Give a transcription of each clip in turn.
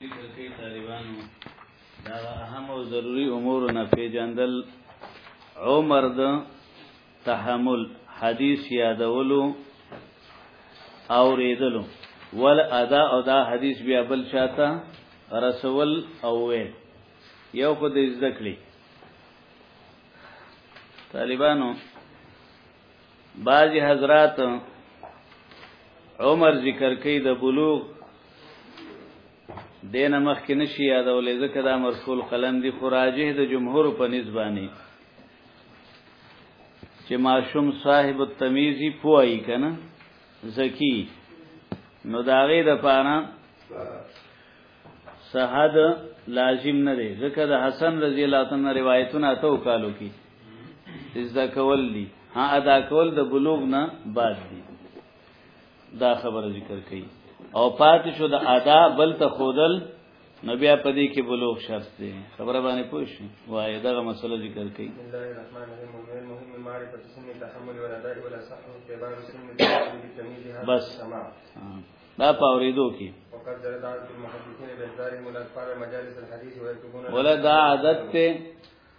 دې طالبانو دا اهم او ضروری امور نه پیژندل عمر د تحمل حدیث یادولو او ریدلو ول ادا او دا حدیث بیا بل چاته رسول او وی یو خو د ذکرې طالبانو بعضی حضرات عمر ذکر کوي د بلوغ دینه مخ کې نشي یادولې ځکه دا مرفوع قلم دی خراجه د جمهور په نسبانه چې ماشوم صاحب التمیزی پوای کنه زکی نو داغه د پانا صحاد لازم نه دی ځکه د حسن رضی الله عنه روایتونه اتو کالو کې ازدا کول دي ها ادا کول د بلوغ نه بعد دي دا خبره ذکر کړي او پاتې شو د ادا بل ته خودل نو بیا په دې کې بلوغ شرط دی خبره باندې پوه شئ وایي دا مسله ذکر کړي بسم الله الرحمن الرحیم المهم معرفه سن تحمل ولا دار ولا صح اعتبار سن تمييزها بس تمام دا پاوریدو کې وقد درد عن المحدثين بهدار ملاقات مجالس الحديث ويكتبون ولا دا عادت ته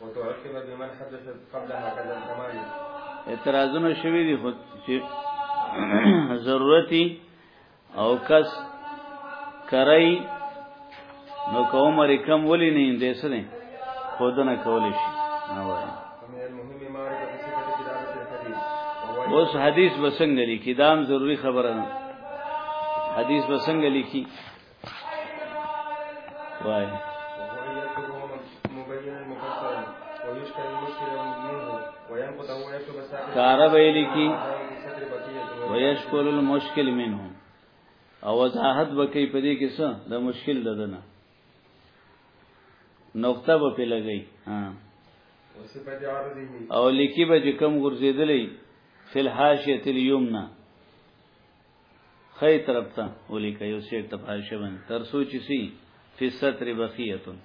وتعقب بمن حدث قبل هذا الزمان اعتراضونه شوي دي خو چې ضرورتي او کس کرای نو کوم رقم ولې نه اندې سره خودنه کولې شي اوس حدیث بسنګ لیکي دام ضروری خبره نه حدیث بسنګ لیکي وای کار ویل کی ويشکل المشکل منه او وضاحت وکي په دې کې څه د مشکل ددنه نقطه به په لګي ها او لیکي به کوم ګرځیدلې فل حاشیه الیمنا خی طرف ته ولیکه یو سیټ ته پاشه باندې تر سوچ سی فی ستر بقیتون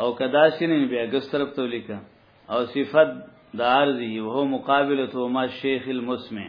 او کدا سینې بیا ګس طرف ته ولیکه او صفت د عارضی او هو مقابله ما شیخ المسمع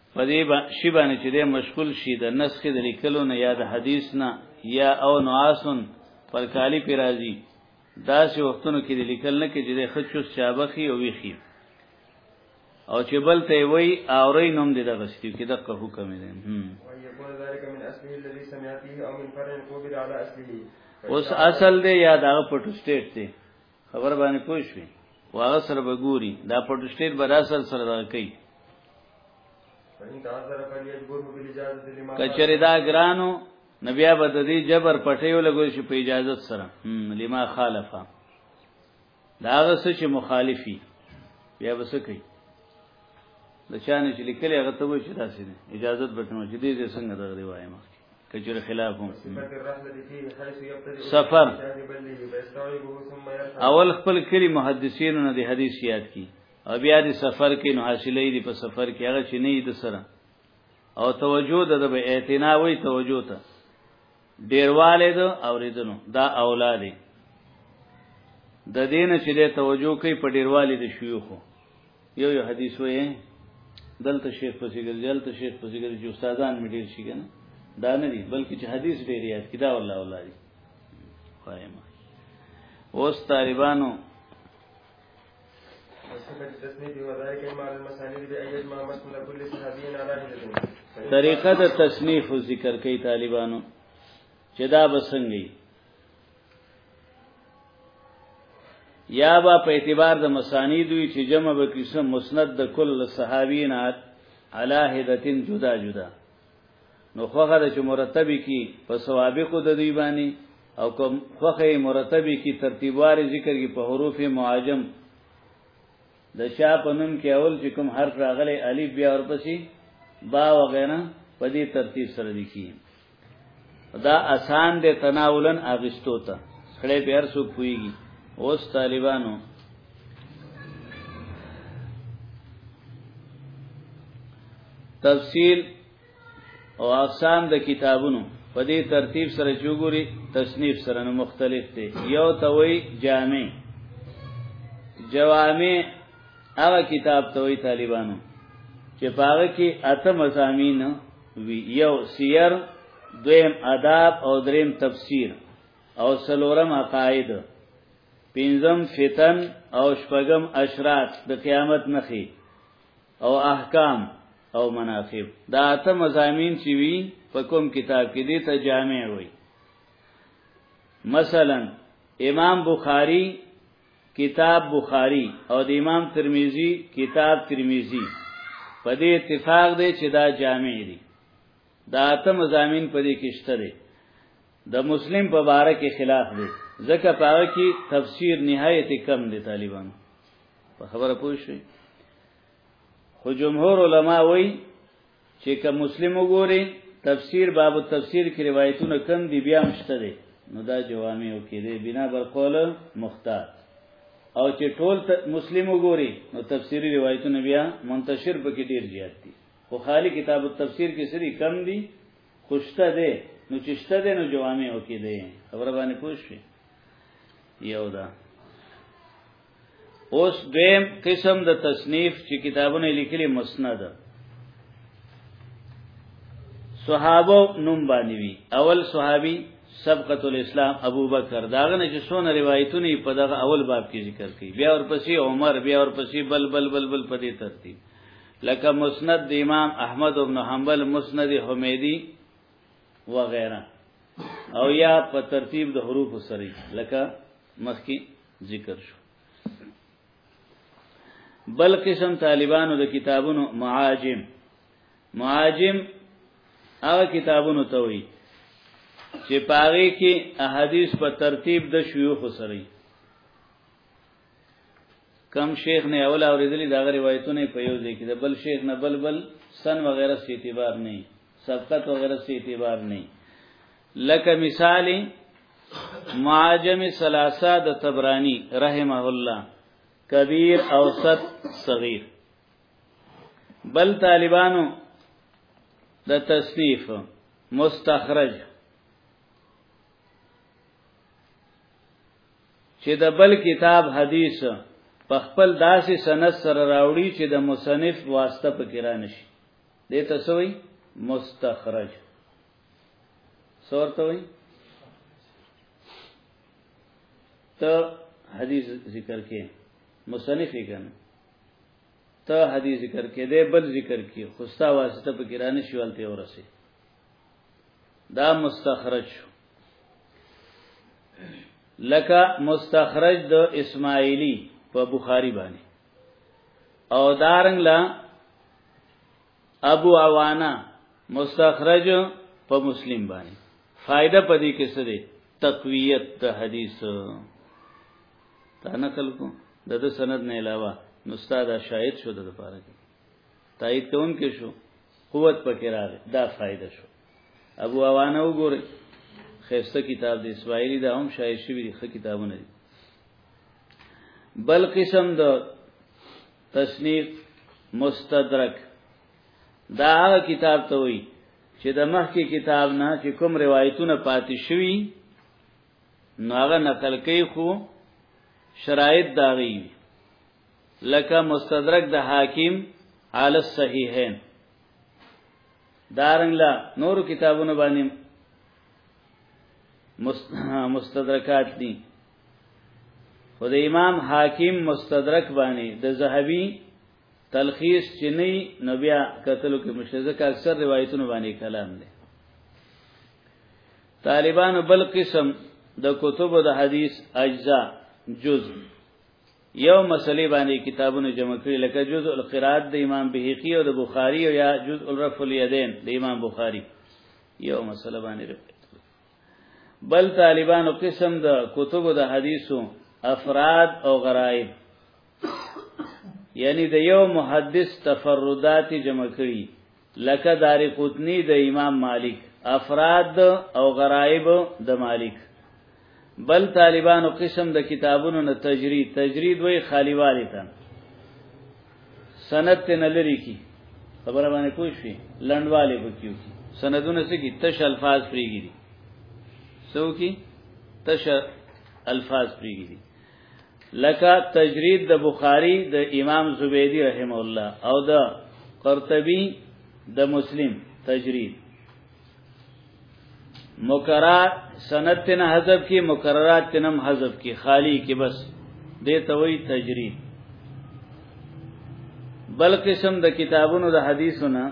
په دې با شی باندې چې دې مشغول شي د نسخ د لیکلو نه یا د حدیث نه یا او نواسن پر کالی پی راځي دا چې وختونو کې لیکل نه کې چې د خچوس چابخي او ویخي او چې بل ته وی اوري نوم دې د غستی کې د حکم دی اوس اصل دی یا دا پټو سټیټ دی خبر باندې پوه شوې واغه سره به ګوري دا پروتستانت به راسل سره دا کوي کچری دا ګرانو نبیا به د دې جبر پټیو لګول شي په اجازه سره لما خالفه دا غسه چې مخالفي بیا وسکي د چانه چې لیکلې هغه ته وایي چې داسې نه اجازه به تنو چې دې دې څنګه دغه دی وایم کجر خلاف هم سفر اول خپل کلی محدثینو نه دی حدیث یاد کی او بیا دی سفر کې نو حاصلې دی په سفر کې هغه چې نه دی سره او توجه د به اعتنا وي توجه ته ډیرواله د اوریدنو دا اولاد د دین چې له توجه کوي په ډیرواله د شيوخو یو یو حدیث وې دلته شیخ پسې ګرځي دلته شیخ پسې ګرځي چې استادان مې ډیر شي کنه دا نه دي بلکې چې حدیث ډیر یاد کړه والله والله دي وایم اوس طالبانو طریقه د تصنیف او ذکر کوي طالبانو چې دا بسنګي یا با په اعتبار د مسانید وی چې جمع به قسم مسند د کل صحابین علی هدتن جدا جدا نو خوخه د چې مرتبه کی په سوابقو د دوی باندې او کوم خوخه مرتبه کی ترتیبوار ذکر کی په حروف معجم د شا په نوم کې اول چې کوم حرف راغلی الف بیا ورپسې با وغیرہ په دې ترتیب سره لیکي دا آسان دی تناولن اغستو ته خړې به هر څوک پويږي اوس طالبانو تفصیل او اقسام د کتابونو په دې ترتیب سره چوغوري تصنیف سره نو مختلف دي یو توي جامع جوامع هغه کتاب توي طالبانو چې پاره کې اته مزامین وی یو سیر دویم اداب او دریم تفسیر او سلورم عقاید پنځم فتن او شپږم اشراط د قیامت نخي او احکام او مناقب دا ته مزامین چې وی په کوم کتاب کې دي ته جامع وي مثلا امام بخاری کتاب بخاری او د امام ترمذی کتاب ترمذی په دې اتفاق دی چې دا جامع دي دا ته مزامین په دې کې شته دي د مسلم په باره کې خلاف دی ځکه پاره کې تفسیر نهایت کم دی طالبانو په خبره پوه شئ خو جمهور علما وایي چې که مسلم وګوري تفسیر باب التفسیر کې روایتونه کم دي بیا مشته دي نو دا جوامع کې دي بنا بر قول مختار او چې ټول مسلم وګوري نو تفسیری روایتونه بیا منتشر پکې ډیر زیات دي خو خالی کتاب التفسیر کې سری کم دي خوشته دي نو چشته دي نو جوامع کې دي خبره باندې پوښښ یو ده اوس دویم قسم د تصنیف چې کتابونه لیکلي مسند صحابه نوم باندې وی اول صحابي سبقت الاسلام ابو بکر داغه نه چې سونه روایتونه په دغه اول باب کې ذکر کړي بیا ورپسې عمر بیا ورپسې بل بل بل بل په دې ترتیب لکه مسند د امام احمد ابن حنبل مسند حمیدی و غیره او یا په ترتیب د حروف سره لکه مخکې ذکر شو بل قسم طالبانو د کتابونو معاجم معاجم هغه کتابونو ته وي چې پاره کې احادیث په ترتیب د شيوخ سره کم شیخ نه اول اوریدلی دا روایتونه په یو ځای کې د بل شیخ نه بل بل سن وغیرہ سي اعتبار نه سبقت وغیرہ سي اعتبار نه لکه مثال معاجم ثلاثه د تبرانی رحمه الله کبیر اوسط صغیر بل طالبانو د تصنیف مستخرج چې د بل کتاب حدیث په خپل داسې سند سره راوړي چې د مصنف واسطه پکې را نشي دې تسوي مستخرج سورته وي ته حدیث ذکر کې مصنف یې کنه ته حدیث ذکر کې دې بل ذکر کې خوستا واسطه په کرانه شوالته ورسه دا مستخرج شو لکه مستخرج د اسماعیلی په بخاری باندې او دارنګ لا ابو عوانه مستخرج په مسلم باندې فائدہ پدې کې څه دی تقویت د حدیث تا نقل کو د د سند نه علاوه نو استاد شاهد شو د لپاره کې تایید کون کې شو قوت پکې راغی دا فائدہ شو ابو عوانه وګوره خیسته کتاب د اسرائیلی دا هم شایع شوی دی خه کتابونه دي بل قسم د تصنیف مستدرک دا هغه کتاب ته وایي چې د مخکې کتاب نه چې کوم روایتونه پاتې شوي نو هغه نقل کوي خو شرایط داغي لکه مستدرک د حاکم علی الصحیحین دارنګلا نور کتابونه باندې مستدرکات دي خود امام حاکم مستدرک باندې د زهبي تلخیص چنی نو بیا قتلو کې مشزکه اکثر روایتونو باندې کلام دی طالبان بل قسم د کتب د حدیث اجزا جز یو مسلې باندې کتابونه جمع کړي لکه جز القرات د امام بهقي او د بخاری او یا جز الرفع الیدین د امام بخاری یو مسله باندې بل طالبانو قسم د کتب د حدیثو افراد او غرائب یعنی د یو محدث تفردات جمع کړي لکه دار قطنی د امام مالک افراد او غرائب د مالک بل طالبانو قسم د کتابونو نه تجرید تجرید وی خالیوالی ته سند ته نه لري کی خبره باندې پوه شي لندواله وکيو سندونه څه کی تش الفاظ پریږي دي سو کی تش الفاظ پریږي دي لکه تجرید د بخاری د امام زبیدی رحم الله او د قرطبی د مسلم تجرید مکرر سند تینا حذف کی مکررات تینم حذف کی خالی کی بس دې ته وی تجرید بل قسم د کتابونو د حدیثونه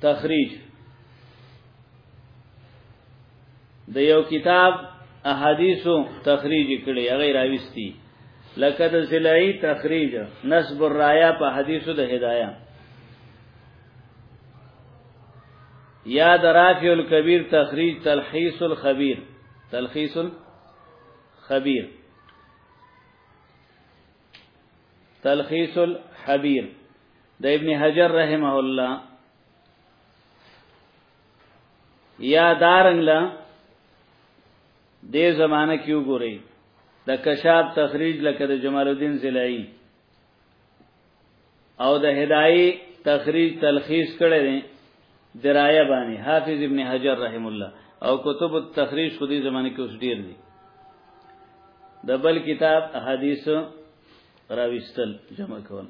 تخریج د یو کتاب احادیثو تخریج کړي هغه راويستي لکه د زلای تخریج نسب الرایا په حدیثو د هدایا یا د رافع الکبیر تخریج تلخیص الخبیر تلخیص الخبیر تلخیص الحبیر د ابن حجر رحمه الله یا دارنګ لا دې زمانہ کې وګورئ د کشاب تخریج لکه د جمال الدین زلایی او د هدايه تخریج تلخیص کړي دي درایه باندې حافظ ابن حجر رحم الله او کتب التخریج خو دې زمانه کې اوس ډیر دي د بل کتاب احادیث راويستل جمع کول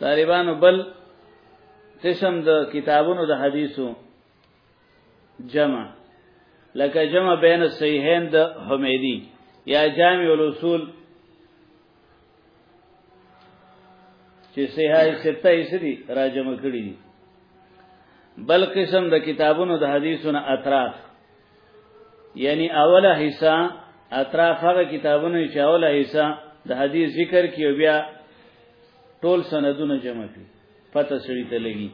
طالبانو بل قسم د کتابونو د حدیثو جمع لکه جمع بین الصحیحین د حمیدی یا جامع الاصول چې صحیح سته یې سړي راجم کړی دي بل قسم د کتابونو د حدیثونو اطراف یعنی اوله حصہ اطراف هغه کتابونه چې اوله حصہ د حدیث ذکر کیو بیا ټول سندونه جمع کی پته سړی ته لګي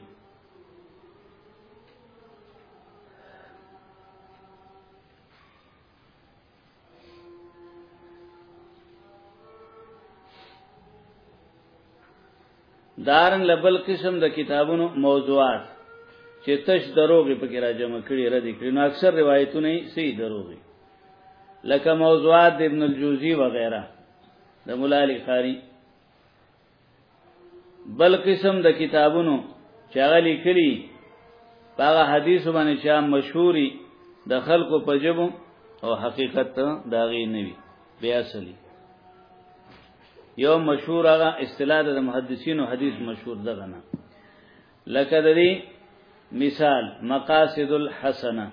دارن لبل قسم د کتابونو موضوعات چې تش دروغي پکې را جمع کړي را دي کړي نو اکثر روایتونه یې صحیح دروغي لکه موضوعات د ابن الجوزی وغیرہ د مولا علی قاری بل قسم د کتابونو چې هغه لیکلي هغه حدیث باندې چې مشهوري د خلکو په جبو او حقیقت دا غي نه وي بیا اصلي یو مشهور هغه اصطلاح د محدثینو حدیث مشهور ده غنا لکه د دې مثال مقاصد الحسنه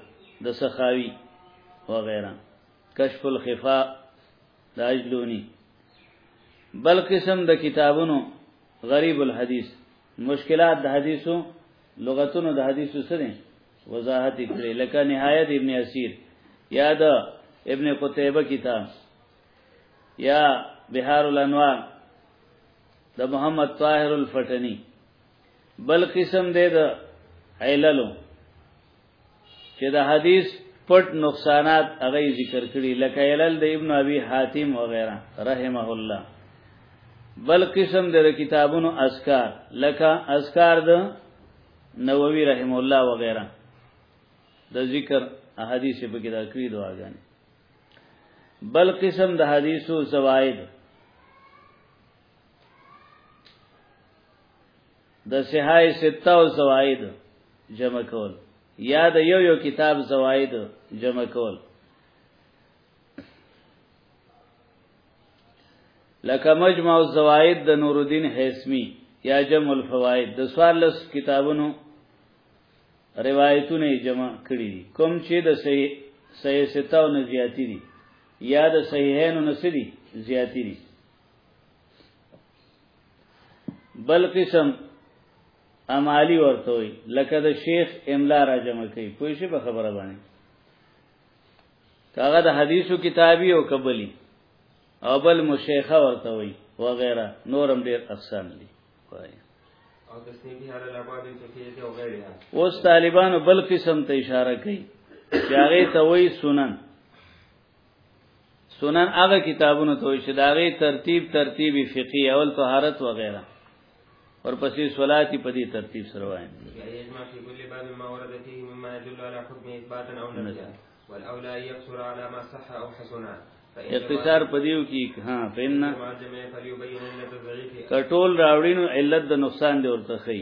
د سخاوي و غیره کشف الخفاء داجلونی بل قسم د کتابونو غریب الحدیث مشکلات د حدیثو لغتونو د حدیثو سره وضاحت کړي لکه نهایت ابن اسیر یا د ابن قتیبه کتاب یا بهار الانوار د محمد طاهر الفتنی بل قسم دی د عللو چې د حدیث پټ نقصانات هغه ذکر کړي لکه علل د ابن ابي حاتم او غیره رحمه الله بل قسم د کتابونو اذکار لکه اذکار د نووي رحم الله و غیره د ذکر احادیث په کې دا کړی دواګان بل قسم د حدیثو زواید د صحای سته او زواید جمع کول یا د یو یو کتاب زواید جمع کول لکه مجمع الزواید د نور الدین حیسمی یا جمع الفواید د سوال لس کتابونو روایتونه جمع کړي دي کوم چې د صحیح صحیح سته او نزیاتی دي یا د صحیحین نسدي زیاتی دي بل قسم امالی ورته وي لکه د شیخ املا را جمع کوي پوه شي په خبره باندې کاغه د حدیثو کتابي او قبلی او بل مشیخه ورته وي وغیرہ نورم ډیر اقسام دي وایي اوس طالبانو بل قسم ته اشاره کوي چې هغه ته وایي سنن سنن هغه کتابونو ته چې داغه ترتیب ترتیب فقهي او طهارت و غیره اور پسې صلاتي په دې ترتیب سره وایي یجمع فی کل باب ما ورد فيه مما يدل على حكم اثباتا او نفيا والاولى يقصر على ما صح او حسن اختصار پدیو کی ها پیننا کټول راوړینو علت د نقصان دی ورته خی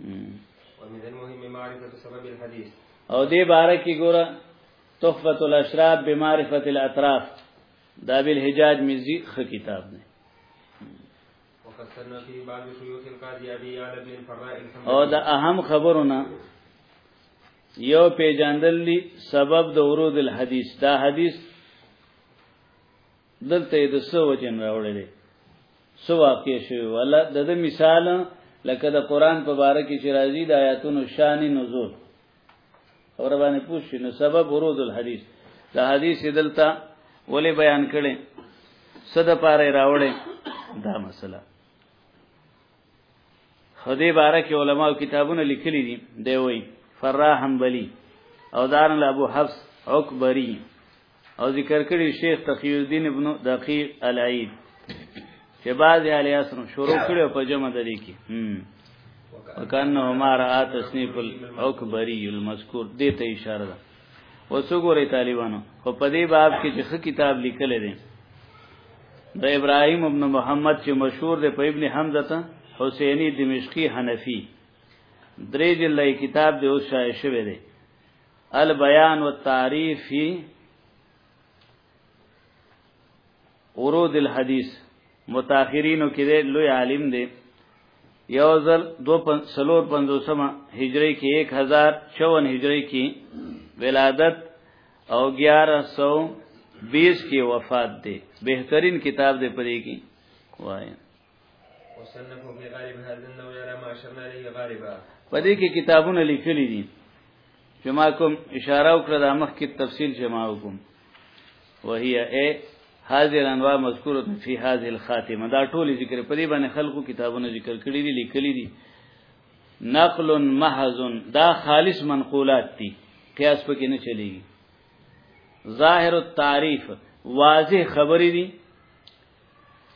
ومن المهم معرفة سبب الحديث او دې باره کې ګوره تحفه الاشراف بمعرفه الاطراف دا بل حجاج مزي خ کتاب نه او دا اهم خبرونه یو پیجاندل سبب د ورود الحدیث دا حدیث دلته د څه وجن راوړل دي څه واقع شوی ولا د د مثال لکه د قران په باره کې چې راځي د آیاتونو شان نزول اور باندې پوښتنه نو سبب ورود الحدیث د حدیث دلته ولې بیان کړي صد پاره راوړې دا مسله خدای بارک علماء کتابونه لیکلي دي دی وی فراح حنبلی او دارن ابو حفص عکبری او ذکر کړی شیخ تقی الدین ابن دقیق العید چې بعض اهل عصر شروع کړي په جمع د دې کې وکانه ما را تصنیف العکبری المذکور دې ته اشاره ده اوس وګورئ طالبانو خو په دې باب کې چې ښه کتاب لیکل دي د ابراهیم ابن محمد چې مشهور دی په ابن حمزه ته حسینی دمشقی حنفی درې جلې کتاب دی اوس شایع شوی دی البیان والتعریف فی ورود الحدیث متأخرینو کې دی لوی عالم دی یو ځل 255 هجری کې 1054 هجری کې ولادت او 1120 کې وفات دی بهترین کتاب دی پرې کې وایي په دې کې کتابونه لیکلي دي چې ما کوم اشاره وکړه د مخ کې تفصیل چې ما وکم وهي ا هذه الانواع مذکوره فی هذه الخاتمه دا ټول ذکر په دې باندې خلقو کتابونه ذکر کړی دي لیکلي دي نقل محض دا خالص منقولات دي قیاس پکې نه چلیږي ظاهر التعریف واضح خبرې دي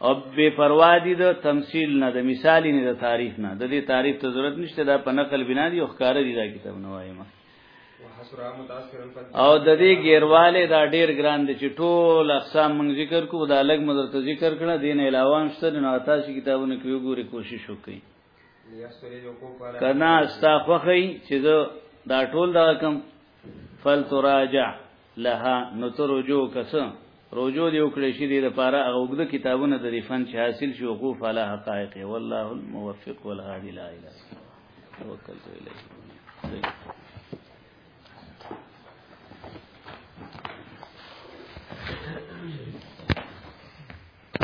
او بے پروا دي د تمثيل نه د مثال نه د تعریف نه د دې تعریف ته ضرورت نشته دا په نقل بنا دي او ښکار دي دا کتاب نه وایم او د دې غیرواله دا ډیر ګران دي چې ټول اقسام موږ ذکر کو دا لګ مدر ته ذکر کړه دین علاوه هم شته نو تاسو کتابونه کې وګوري کوشش وکړئ کنا استغفخی چې دا ټول دا کم فل تراجع لها نو ته رجوع که څه رجوع دې وکړې شي دې لپاره هغه اوږده کتابونه د فن چې حاصل شي وقوف علی حقائق والله الموفق والهادي لا اله الا الله توکلت الیه